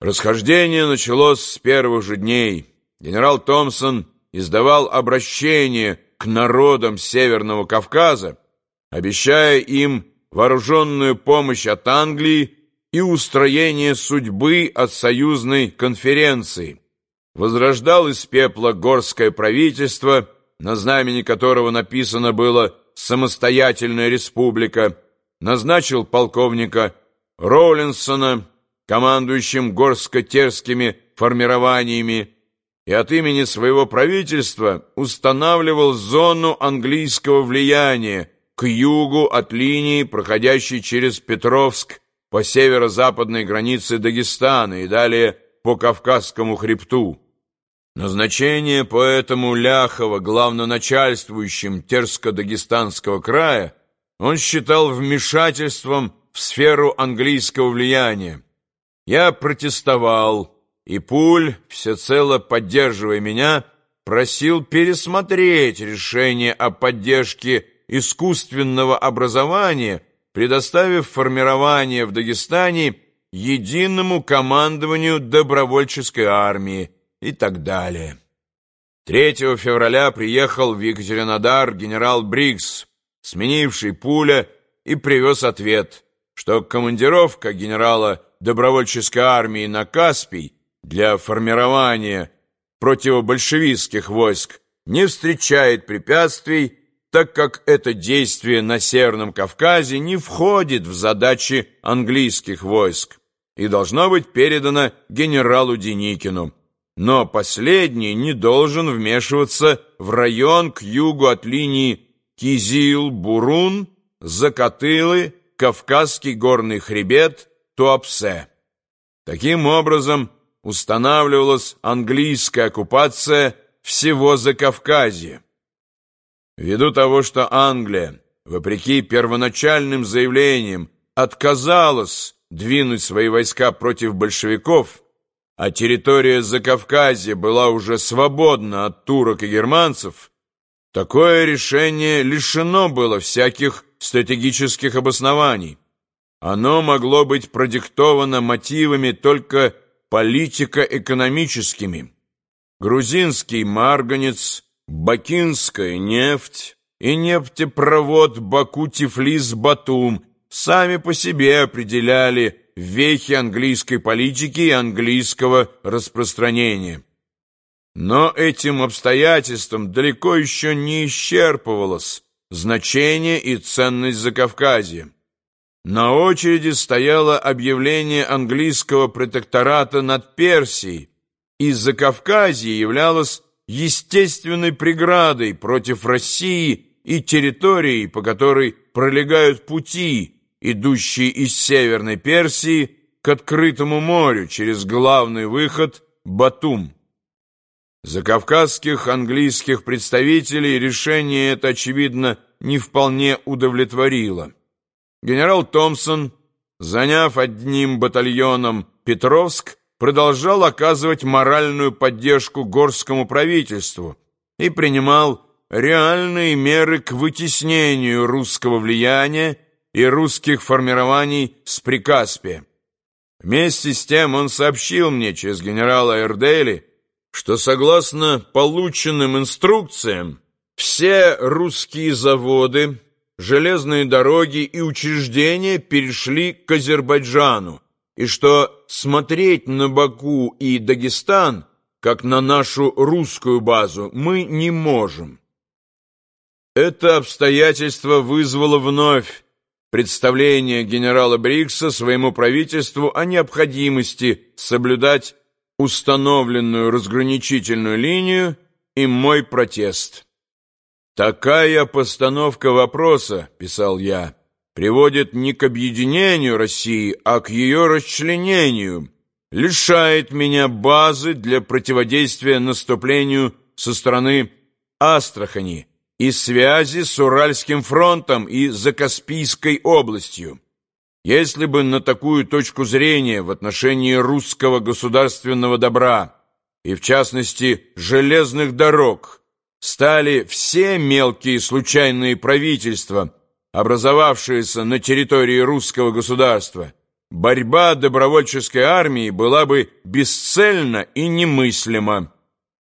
Расхождение началось с первых же дней. Генерал Томпсон издавал обращение к народам Северного Кавказа, обещая им вооруженную помощь от Англии и устроение судьбы от союзной конференции. Возрождал из пепла горское правительство, на знамени которого написано было «Самостоятельная республика», назначил полковника Роулинсона командующим горско-терскими формированиями, и от имени своего правительства устанавливал зону английского влияния к югу от линии, проходящей через Петровск по северо-западной границе Дагестана и далее по Кавказскому хребту. Назначение поэтому Ляхова главноначальствующим Терско-Дагестанского края он считал вмешательством в сферу английского влияния. Я протестовал, и Пуль, всецело поддерживая меня, просил пересмотреть решение о поддержке искусственного образования, предоставив формирование в Дагестане единому командованию добровольческой армии и так далее. 3 февраля приехал в Екатеринодар генерал Брикс, сменивший Пуля, и привез ответ, что командировка генерала добровольческой армии на Каспий для формирования противобольшевистских войск не встречает препятствий, так как это действие на Северном Кавказе не входит в задачи английских войск и должно быть передано генералу Деникину. Но последний не должен вмешиваться в район к югу от линии Кизил-Бурун, Закатылы, Кавказский горный хребет, Туапсе. Таким образом, устанавливалась английская оккупация всего Закавказья. Ввиду того, что Англия, вопреки первоначальным заявлениям, отказалась двинуть свои войска против большевиков, а территория Закавказья была уже свободна от турок и германцев, такое решение лишено было всяких стратегических обоснований. Оно могло быть продиктовано мотивами только политико-экономическими. Грузинский марганец, бакинская нефть и нефтепровод Баку-Тифлис-Батум сами по себе определяли вехи английской политики и английского распространения. Но этим обстоятельством далеко еще не исчерпывалось значение и ценность Закавказья. На очереди стояло объявление английского протектората над Персией, и Закавказье являлось естественной преградой против России и территории, по которой пролегают пути, идущие из Северной Персии к открытому морю через главный выход Батум. Закавказских английских представителей решение это, очевидно, не вполне удовлетворило. Генерал Томпсон, заняв одним батальоном Петровск, продолжал оказывать моральную поддержку горскому правительству и принимал реальные меры к вытеснению русского влияния и русских формирований с Прикаспия. Вместе с тем он сообщил мне через генерала Эрдели, что согласно полученным инструкциям все русские заводы железные дороги и учреждения перешли к Азербайджану, и что смотреть на Баку и Дагестан, как на нашу русскую базу, мы не можем. Это обстоятельство вызвало вновь представление генерала Брикса своему правительству о необходимости соблюдать установленную разграничительную линию и мой протест. «Такая постановка вопроса, — писал я, — приводит не к объединению России, а к ее расчленению, лишает меня базы для противодействия наступлению со стороны Астрахани и связи с Уральским фронтом и Закаспийской областью. Если бы на такую точку зрения в отношении русского государственного добра и, в частности, железных дорог – стали все мелкие случайные правительства, образовавшиеся на территории русского государства, борьба добровольческой армии была бы бесцельна и немыслима.